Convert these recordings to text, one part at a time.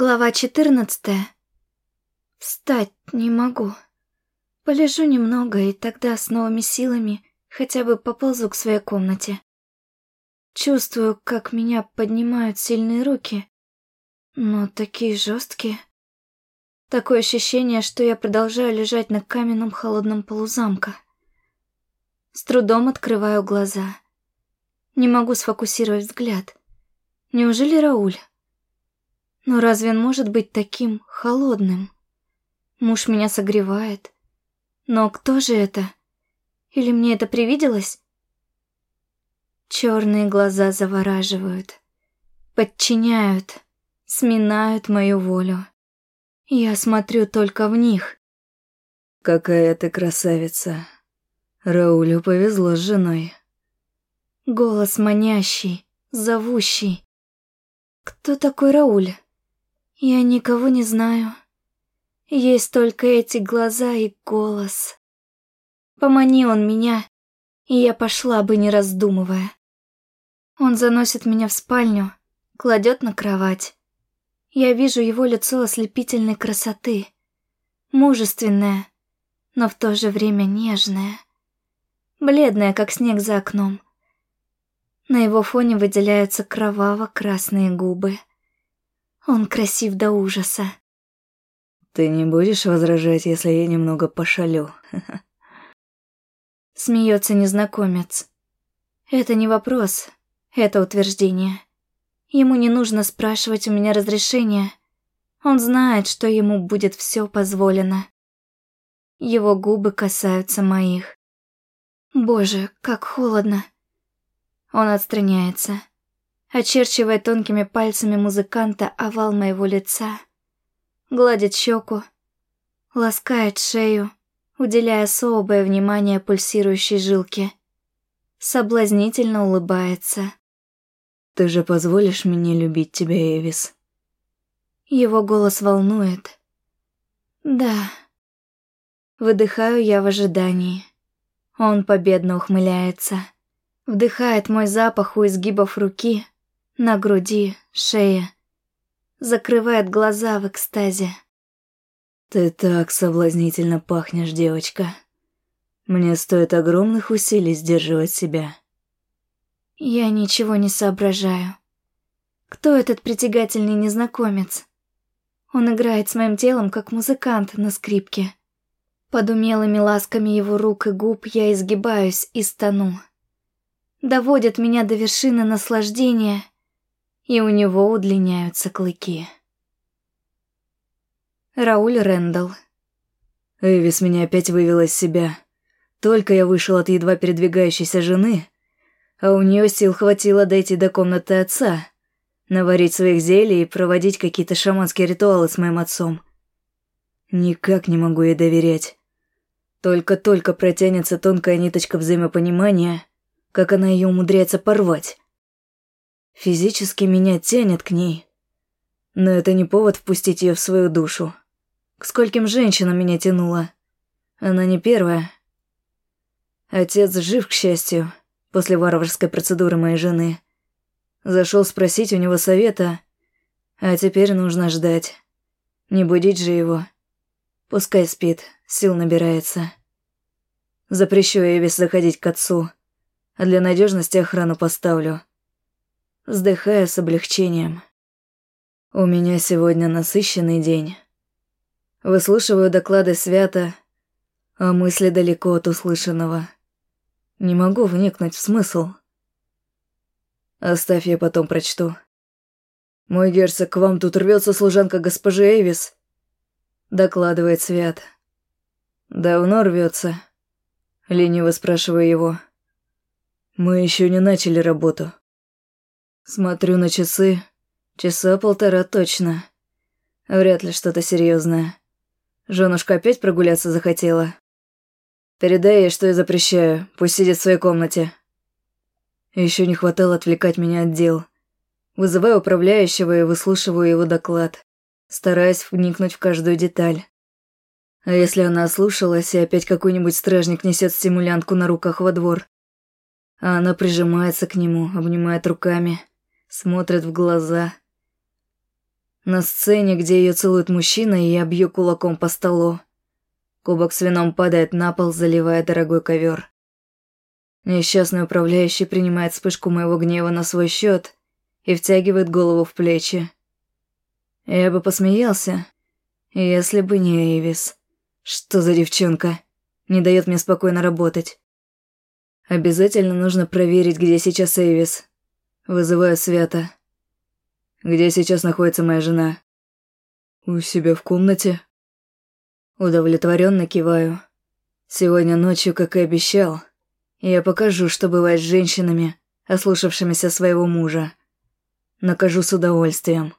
Глава 14. Встать не могу. Полежу немного, и тогда с новыми силами хотя бы поползу к своей комнате. Чувствую, как меня поднимают сильные руки, но такие жесткие. Такое ощущение, что я продолжаю лежать на каменном холодном полу замка. С трудом открываю глаза. Не могу сфокусировать взгляд. Неужели Рауль? Но разве он может быть таким холодным? Муж меня согревает. Но кто же это? Или мне это привиделось? Черные глаза завораживают, подчиняют, сминают мою волю. Я смотрю только в них. Какая ты красавица. Раулю повезло с женой. Голос манящий, зовущий. Кто такой Рауль? Я никого не знаю. Есть только эти глаза и голос. Помани он меня, и я пошла бы, не раздумывая. Он заносит меня в спальню, кладет на кровать. Я вижу его лицо ослепительной красоты, мужественное, но в то же время нежное, бледное, как снег за окном. На его фоне выделяются кроваво-красные губы. Он красив до ужаса. Ты не будешь возражать, если я немного пошалю? Смеется незнакомец. Это не вопрос, это утверждение. Ему не нужно спрашивать у меня разрешения. Он знает, что ему будет все позволено. Его губы касаются моих. Боже, как холодно. Он отстраняется очерчивая тонкими пальцами музыканта овал моего лица, гладит щеку, ласкает шею, уделяя особое внимание пульсирующей жилке. Соблазнительно улыбается. «Ты же позволишь мне любить тебя, Эвис?» Его голос волнует. «Да». Выдыхаю я в ожидании. Он победно ухмыляется. Вдыхает мой запах у изгибов руки, на груди, шее. Закрывает глаза в экстазе. «Ты так соблазнительно пахнешь, девочка. Мне стоит огромных усилий сдерживать себя». Я ничего не соображаю. Кто этот притягательный незнакомец? Он играет с моим телом, как музыкант на скрипке. Под умелыми ласками его рук и губ я изгибаюсь и стану. Доводит меня до вершины наслаждения — и у него удлиняются клыки. Рауль Рэндалл. Эвис меня опять вывела из себя. Только я вышел от едва передвигающейся жены, а у нее сил хватило дойти до комнаты отца, наварить своих зелий и проводить какие-то шаманские ритуалы с моим отцом. Никак не могу ей доверять. Только-только протянется тонкая ниточка взаимопонимания, как она ее умудряется порвать. Физически меня тянет к ней. Но это не повод впустить ее в свою душу. К скольким женщинам меня тянуло. Она не первая. Отец жив, к счастью, после варварской процедуры моей жены. Зашел спросить у него совета, а теперь нужно ждать. Не будить же его. Пускай спит, сил набирается. Запрещу Эвис заходить к отцу, а для надежности охрану поставлю вздыхая с облегчением. У меня сегодня насыщенный день. Выслушиваю доклады свято, а мысли далеко от услышанного. Не могу вникнуть в смысл. Оставь, я потом прочту. «Мой герцог, к вам тут рвется служанка госпожи Эвис», — докладывает Свят. «Давно рвется?» — лениво спрашиваю его. «Мы еще не начали работу», Смотрю на часы. Часа полтора точно. Вряд ли что-то серьезное. Женушка опять прогуляться захотела. Передай ей, что я запрещаю. Пусть сидит в своей комнате. Еще не хватало отвлекать меня от дел. Вызываю управляющего и выслушиваю его доклад, стараясь вникнуть в каждую деталь. А если она ослушалась, и опять какой-нибудь стражник несет стимулянтку на руках во двор? А она прижимается к нему, обнимает руками смотрит в глаза. На сцене, где ее целует мужчина, я бью кулаком по столу. Кубок с вином падает на пол, заливая дорогой ковер. Несчастный управляющий принимает вспышку моего гнева на свой счет и втягивает голову в плечи. Я бы посмеялся, если бы не Эйвис. Что за девчонка? Не дает мне спокойно работать. Обязательно нужно проверить, где сейчас Эйвис. Вызываю Свята. Где сейчас находится моя жена? У себя в комнате. Удовлетворенно киваю. Сегодня ночью, как и обещал, я покажу, что бывает с женщинами, ослушавшимися своего мужа. Накажу с удовольствием.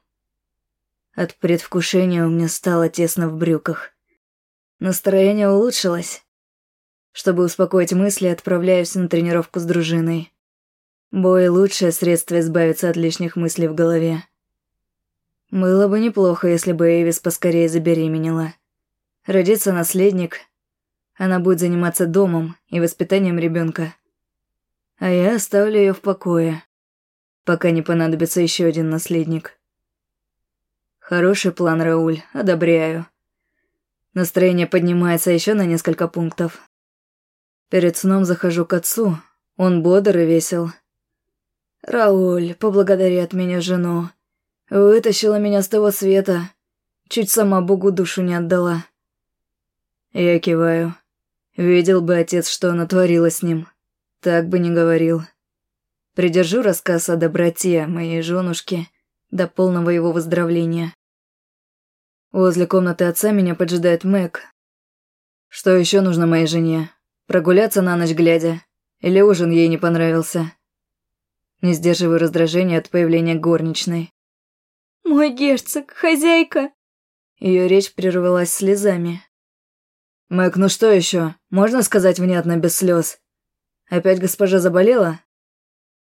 От предвкушения у меня стало тесно в брюках. Настроение улучшилось. Чтобы успокоить мысли, отправляюсь на тренировку с дружиной. Бой — лучшее средство избавиться от лишних мыслей в голове. Было бы неплохо, если бы Эйвис поскорее забеременела. Родится наследник, она будет заниматься домом и воспитанием ребенка. А я оставлю ее в покое, пока не понадобится еще один наследник. Хороший план, Рауль, одобряю. Настроение поднимается еще на несколько пунктов. Перед сном захожу к отцу, он бодр и весел. «Рауль, поблагодари от меня жену. Вытащила меня с того света. Чуть сама Богу душу не отдала». Я киваю. Видел бы отец, что натворила с ним. Так бы не говорил. Придержу рассказ о доброте моей женушки до полного его выздоровления. Возле комнаты отца меня поджидает Мэг. Что еще нужно моей жене? Прогуляться на ночь глядя? Или ужин ей не понравился? Не сдерживаю раздражения от появления горничной. «Мой герцог, хозяйка!» Ее речь прервалась слезами. «Мэг, ну что еще? Можно сказать внятно, без слез? Опять госпожа заболела?»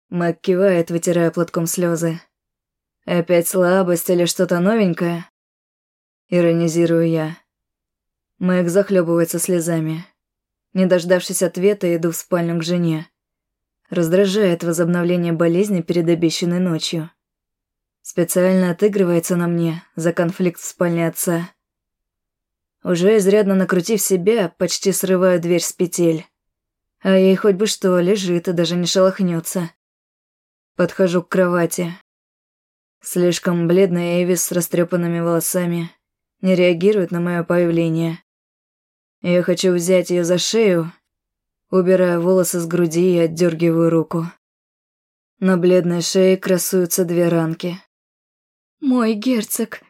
Мэг кивает, вытирая платком слезы. «Опять слабость или что-то новенькое?» Иронизирую я. Мэг захлебывается слезами. Не дождавшись ответа, иду в спальню к жене. Раздражает возобновление болезни перед обещанной ночью. Специально отыгрывается на мне за конфликт в спальне отца. Уже изрядно накрутив себя, почти срываю дверь с петель. А ей хоть бы что, лежит и даже не шелохнется. Подхожу к кровати. Слишком бледная Эвис с растрепанными волосами не реагирует на мое появление. Я хочу взять ее за шею, убираю волосы с груди и отдергиваю руку. На бледной шее красуются две ранки. «Мой герцог»,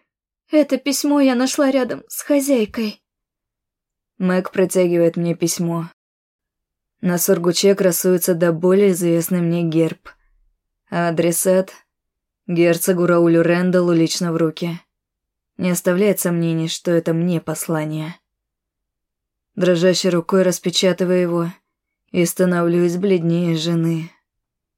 это письмо я нашла рядом с хозяйкой. Мэг протягивает мне письмо. На сургуче красуется до более известный мне герб. А адресат — герцогу Раулю Рэндаллу лично в руки. Не оставляет сомнений, что это мне послание. Дрожащей рукой распечатываю его и становлюсь бледнее жены.